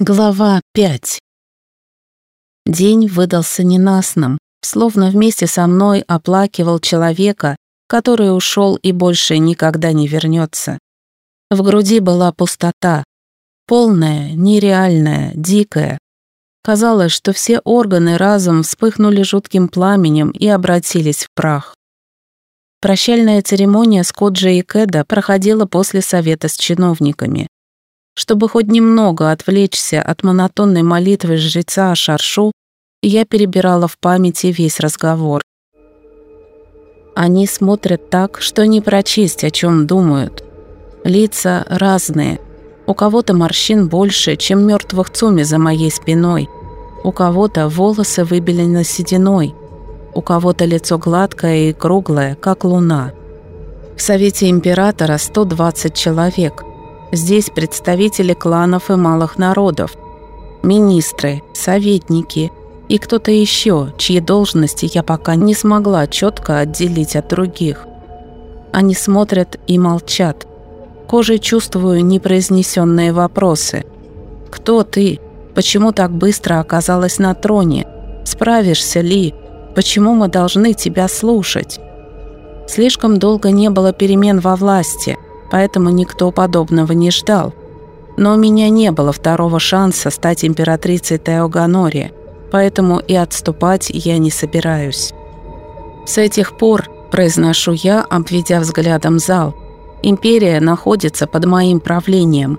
Глава 5 День выдался ненастным, словно вместе со мной оплакивал человека, который ушел и больше никогда не вернется. В груди была пустота, полная, нереальная, дикая. Казалось, что все органы разом вспыхнули жутким пламенем и обратились в прах. Прощальная церемония с Коджи и Кэда проходила после совета с чиновниками. Чтобы хоть немного отвлечься от монотонной молитвы жреца Шаршу, я перебирала в памяти весь разговор. Они смотрят так, что не прочесть, о чем думают. Лица разные. У кого-то морщин больше, чем мертвых цуми за моей спиной. У кого-то волосы выбелены сединой. У кого-то лицо гладкое и круглое, как луна. В Совете Императора 120 человек. Здесь представители кланов и малых народов, министры, советники и кто-то еще, чьи должности я пока не смогла четко отделить от других. Они смотрят и молчат. Кожей чувствую непроизнесенные вопросы. «Кто ты? Почему так быстро оказалась на троне? Справишься ли? Почему мы должны тебя слушать?» Слишком долго не было перемен во власти – поэтому никто подобного не ждал. Но у меня не было второго шанса стать императрицей Теоганори, поэтому и отступать я не собираюсь. С этих пор, произношу я, обведя взглядом зал, империя находится под моим правлением.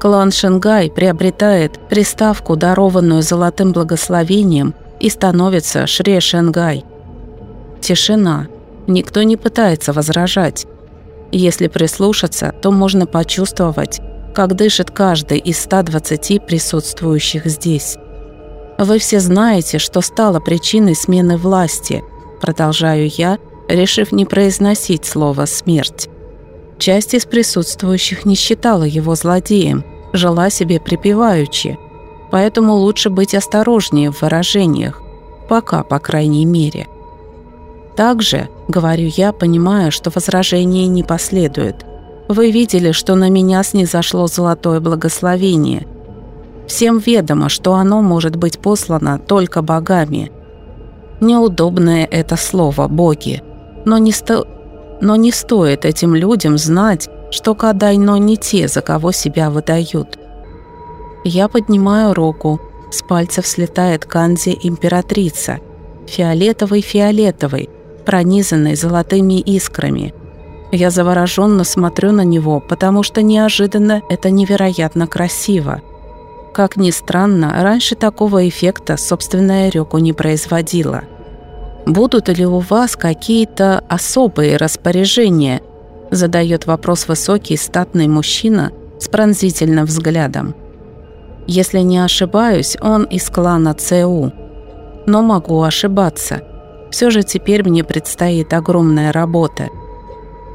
Клан Шенгай приобретает приставку, дарованную золотым благословением, и становится Шре Шенгай. Тишина. Никто не пытается возражать. Если прислушаться, то можно почувствовать, как дышит каждый из 120 присутствующих здесь. Вы все знаете, что стало причиной смены власти, продолжаю я, решив не произносить слово «смерть». Часть из присутствующих не считала его злодеем, жила себе припеваючи, поэтому лучше быть осторожнее в выражениях, пока, по крайней мере. Также, говорю я, понимая, что возражение не последует. Вы видели, что на меня снизошло золотое благословение. Всем ведомо, что оно может быть послано только богами. Неудобное это слово «боги», но не, сто... но не стоит этим людям знать, что Кадайно не те, за кого себя выдают. Я поднимаю руку, с пальцев слетает канзи императрица, фиолетовый-фиолетовый, пронизанный золотыми искрами. Я завороженно смотрю на него, потому что неожиданно это невероятно красиво. Как ни странно, раньше такого эффекта собственная Рёку не производила. «Будут ли у вас какие-то особые распоряжения?» задает вопрос высокий статный мужчина с пронзительным взглядом. Если не ошибаюсь, он из клана ЦУ. Но могу ошибаться – все же теперь мне предстоит огромная работа.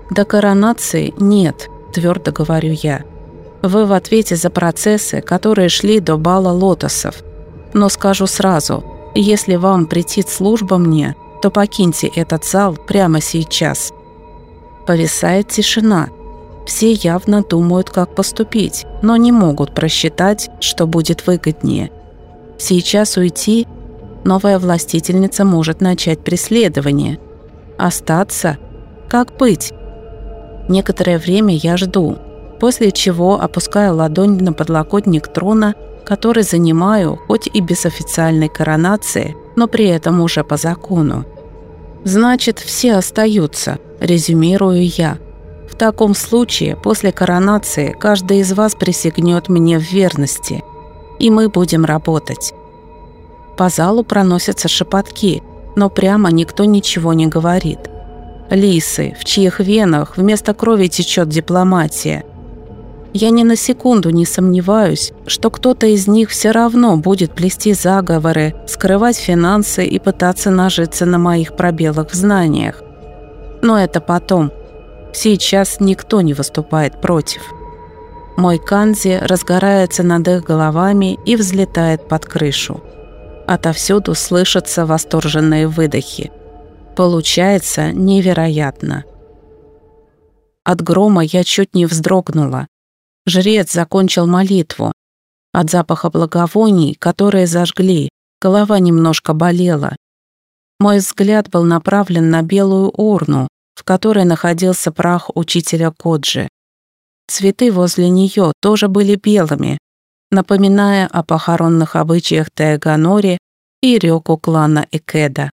До коронации нет, твердо говорю я. Вы в ответе за процессы, которые шли до бала лотосов. Но скажу сразу, если вам претит служба мне, то покиньте этот зал прямо сейчас. Повисает тишина. Все явно думают, как поступить, но не могут просчитать, что будет выгоднее. Сейчас уйти новая властительница может начать преследование. Остаться? Как быть? Некоторое время я жду, после чего опускаю ладонь на подлокотник трона, который занимаю, хоть и без официальной коронации, но при этом уже по закону. «Значит, все остаются», – резюмирую я. «В таком случае, после коронации, каждый из вас присягнет мне в верности, и мы будем работать». По залу проносятся шепотки, но прямо никто ничего не говорит. Лисы, в чьих венах вместо крови течет дипломатия. Я ни на секунду не сомневаюсь, что кто-то из них все равно будет плести заговоры, скрывать финансы и пытаться нажиться на моих пробелах в знаниях. Но это потом. Сейчас никто не выступает против. Мой канзи разгорается над их головами и взлетает под крышу. Отовсюду слышатся восторженные выдохи. Получается невероятно. От грома я чуть не вздрогнула. Жрец закончил молитву. От запаха благовоний, которые зажгли, голова немножко болела. Мой взгляд был направлен на белую урну, в которой находился прах учителя Коджи. Цветы возле нее тоже были белыми, напоминая о похоронных обычаях Таэганори и Рёку клана Экеда.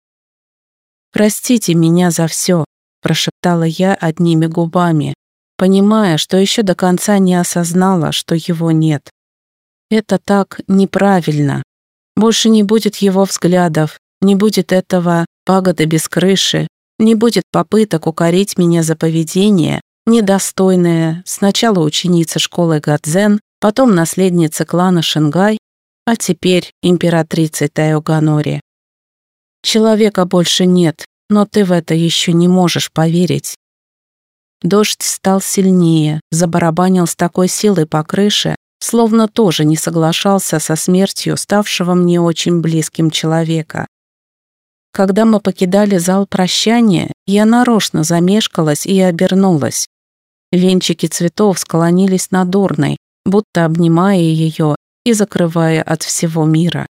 «Простите меня за все», – прошептала я одними губами, понимая, что еще до конца не осознала, что его нет. Это так неправильно. Больше не будет его взглядов, не будет этого пагоды без крыши, не будет попыток укорить меня за поведение, недостойное сначала ученица школы Гадзен, потом наследница клана Шингай, а теперь императрица Тайоганори. Человека больше нет, но ты в это еще не можешь поверить. Дождь стал сильнее, забарабанил с такой силой по крыше, словно тоже не соглашался со смертью ставшего мне очень близким человека. Когда мы покидали зал прощания, я нарочно замешкалась и обернулась. Венчики цветов склонились над урной, будто обнимая ее и закрывая от всего мира.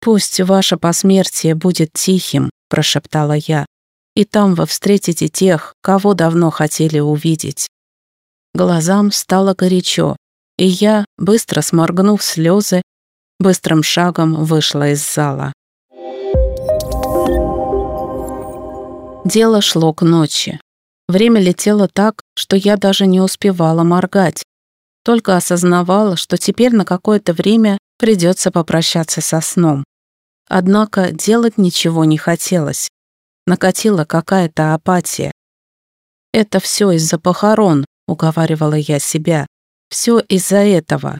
«Пусть ваше посмертие будет тихим», – прошептала я, «и там вы встретите тех, кого давно хотели увидеть». Глазам стало горячо, и я, быстро сморгнув слезы, быстрым шагом вышла из зала. Дело шло к ночи. Время летело так, что я даже не успевала моргать. Только осознавала, что теперь на какое-то время придется попрощаться со сном. Однако делать ничего не хотелось. Накатила какая-то апатия. «Это все из-за похорон», — уговаривала я себя. «Все из-за этого».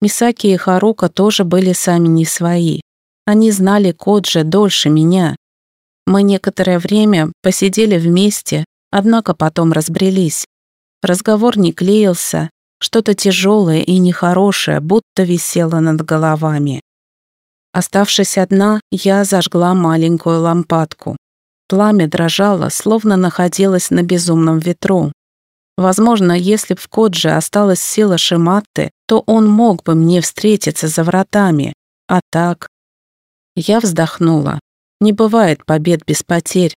Мисаки и Харука тоже были сами не свои. Они знали Коджи дольше меня, мы некоторое время посидели вместе, однако потом разбрелись. Разговор не клеился, что-то тяжелое и нехорошее будто висело над головами. Оставшись одна, я зажгла маленькую лампадку. Пламя дрожало, словно находилось на безумном ветру. Возможно, если б в Кодже осталась сила Шиматты, то он мог бы мне встретиться за вратами. А так... Я вздохнула. Не бывает побед без потерь.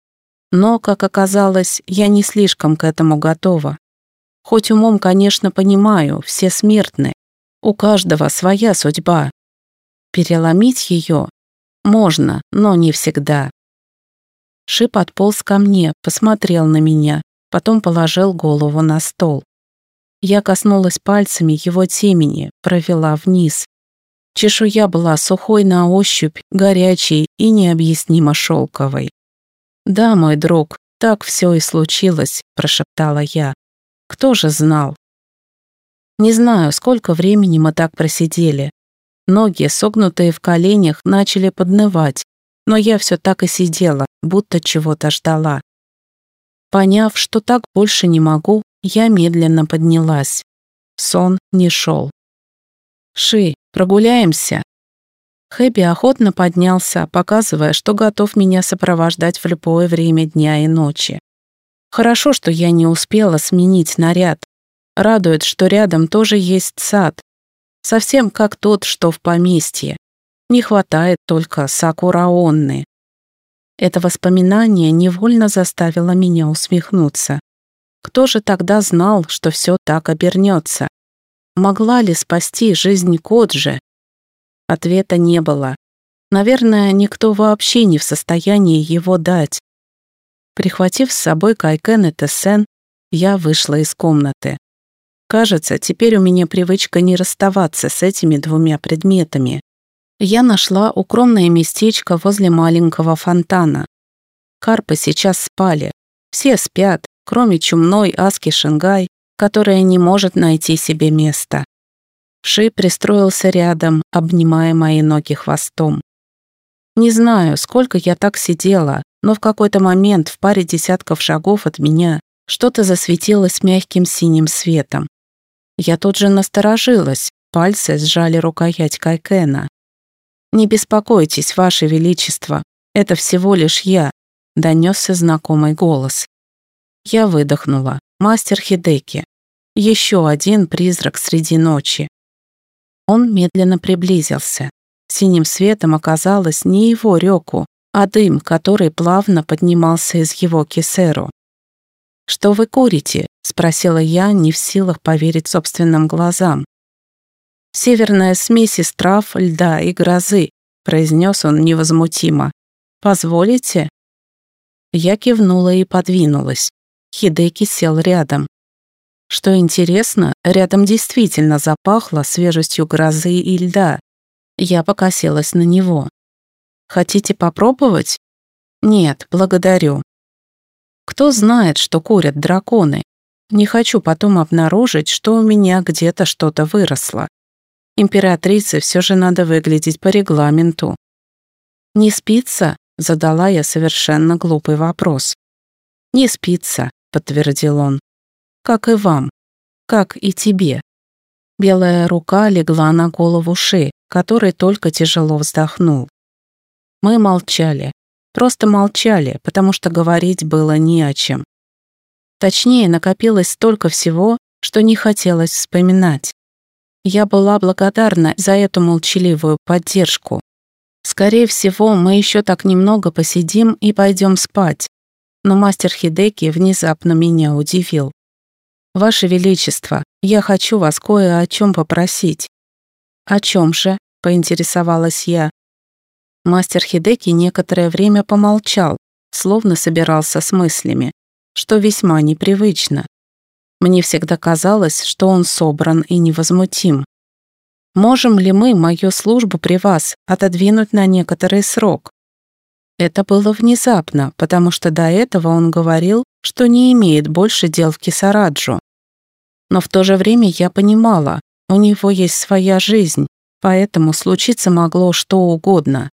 Но, как оказалось, я не слишком к этому готова. Хоть умом, конечно, понимаю, все смертны. У каждого своя судьба. Переломить ее можно, но не всегда. Шип отполз ко мне, посмотрел на меня, потом положил голову на стол. Я коснулась пальцами его темени, провела вниз. Чешуя была сухой на ощупь, горячей и необъяснимо шелковой. «Да, мой друг, так все и случилось», – прошептала я. «Кто же знал?» Не знаю, сколько времени мы так просидели. Ноги, согнутые в коленях, начали поднывать, но я все так и сидела, будто чего-то ждала. Поняв, что так больше не могу, я медленно поднялась. Сон не шел. «Ши, прогуляемся?» Хэби охотно поднялся, показывая, что готов меня сопровождать в любое время дня и ночи. Хорошо, что я не успела сменить наряд. Радует, что рядом тоже есть сад. Совсем как тот, что в поместье. Не хватает только сакураонны. Это воспоминание невольно заставило меня усмехнуться. Кто же тогда знал, что все так обернется? Могла ли спасти жизнь Коджи? Ответа не было. Наверное, никто вообще не в состоянии его дать. Прихватив с собой Кайкен и Тессен, я вышла из комнаты. Кажется, теперь у меня привычка не расставаться с этими двумя предметами. Я нашла укромное местечко возле маленького фонтана. Карпы сейчас спали. Все спят, кроме чумной Аски Шингай которая не может найти себе места. Ши пристроился рядом, обнимая мои ноги хвостом. Не знаю, сколько я так сидела, но в какой-то момент в паре десятков шагов от меня что-то засветилось мягким синим светом. Я тут же насторожилась, пальцы сжали рукоять Кайкена. «Не беспокойтесь, Ваше Величество, это всего лишь я», — донесся знакомый голос. Я выдохнула. Мастер Хидеки. Еще один призрак среди ночи. Он медленно приблизился. Синим светом оказалось не его реку, а дым, который плавно поднимался из его кисеру. «Что вы курите?» — спросила я, не в силах поверить собственным глазам. «Северная смесь из трав, льда и грозы», — произнес он невозмутимо. «Позволите?» Я кивнула и подвинулась. Хидеки сел рядом. Что интересно, рядом действительно запахло свежестью грозы и льда. Я покосилась на него. «Хотите попробовать?» «Нет, благодарю. Кто знает, что курят драконы? Не хочу потом обнаружить, что у меня где-то что-то выросло. Императрице все же надо выглядеть по регламенту. «Не спится?» — задала я совершенно глупый вопрос. «Не спится», — подтвердил он. «Как и вам. Как и тебе». Белая рука легла на голову Ши, который только тяжело вздохнул. Мы молчали. Просто молчали, потому что говорить было не о чем. Точнее, накопилось столько всего, что не хотелось вспоминать. Я была благодарна за эту молчаливую поддержку. Скорее всего, мы еще так немного посидим и пойдем спать. Но мастер Хидеки внезапно меня удивил. «Ваше Величество, я хочу вас кое о чем попросить». «О чем же?» — поинтересовалась я. Мастер Хидеки некоторое время помолчал, словно собирался с мыслями, что весьма непривычно. Мне всегда казалось, что он собран и невозмутим. Можем ли мы мою службу при вас отодвинуть на некоторый срок? Это было внезапно, потому что до этого он говорил, что не имеет больше дел в Кисараджу. Но в то же время я понимала, у него есть своя жизнь, поэтому случиться могло что угодно.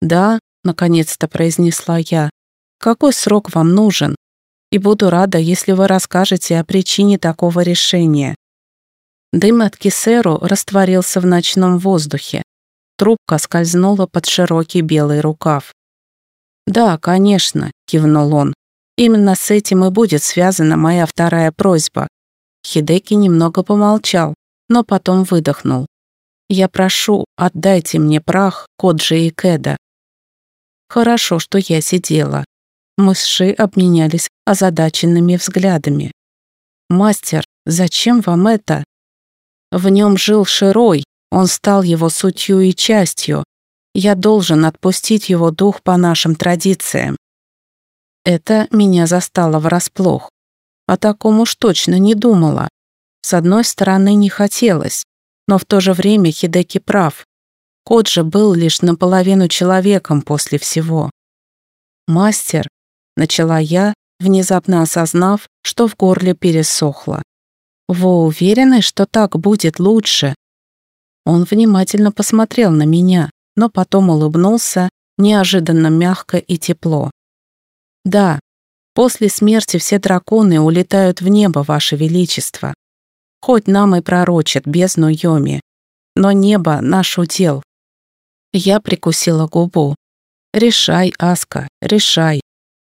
«Да», — наконец-то произнесла я, — «какой срок вам нужен? И буду рада, если вы расскажете о причине такого решения». Дым от кисеру растворился в ночном воздухе. Трубка скользнула под широкий белый рукав. «Да, конечно», — кивнул он. «Именно с этим и будет связана моя вторая просьба». Хидеки немного помолчал, но потом выдохнул. «Я прошу, отдайте мне прах Коджи и Кеда. Хорошо, что я сидела. Мы с Ши обменялись озадаченными взглядами. «Мастер, зачем вам это?» В нем жил Широй, он стал его сутью и частью. Я должен отпустить его дух по нашим традициям. Это меня застало врасплох. О таком уж точно не думала. С одной стороны, не хотелось, но в то же время Хидеки прав. Кот же был лишь наполовину человеком после всего. «Мастер», — начала я, внезапно осознав, что в горле пересохло. «Вы уверены, что так будет лучше?» Он внимательно посмотрел на меня, но потом улыбнулся, неожиданно мягко и тепло. «Да, после смерти все драконы улетают в небо, Ваше Величество. Хоть нам и пророчат бездну Йоми, но небо — наш удел, я прикусила губу. «Решай, Аска, решай.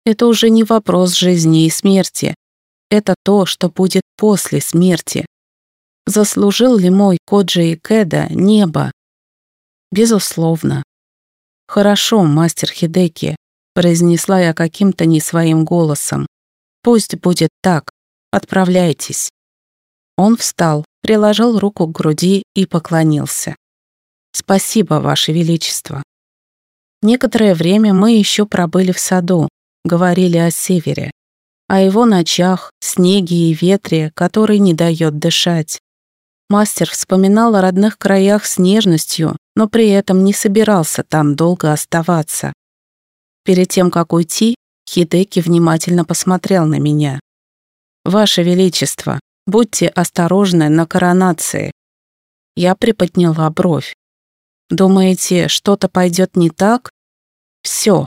Это уже не вопрос жизни и смерти. Это то, что будет после смерти. Заслужил ли мой Коджи и Кеда небо? Безусловно. Хорошо, мастер Хидеки, произнесла я каким-то не своим голосом. Пусть будет так. Отправляйтесь. Он встал, приложил руку к груди и поклонился. «Спасибо, Ваше Величество». Некоторое время мы еще пробыли в саду, говорили о севере, о его ночах, снеге и ветре, который не дает дышать. Мастер вспоминал о родных краях с нежностью, но при этом не собирался там долго оставаться. Перед тем, как уйти, Хидеки внимательно посмотрел на меня. «Ваше Величество, будьте осторожны на коронации». Я приподняла бровь. Думаете, что-то пойдет не так? Все,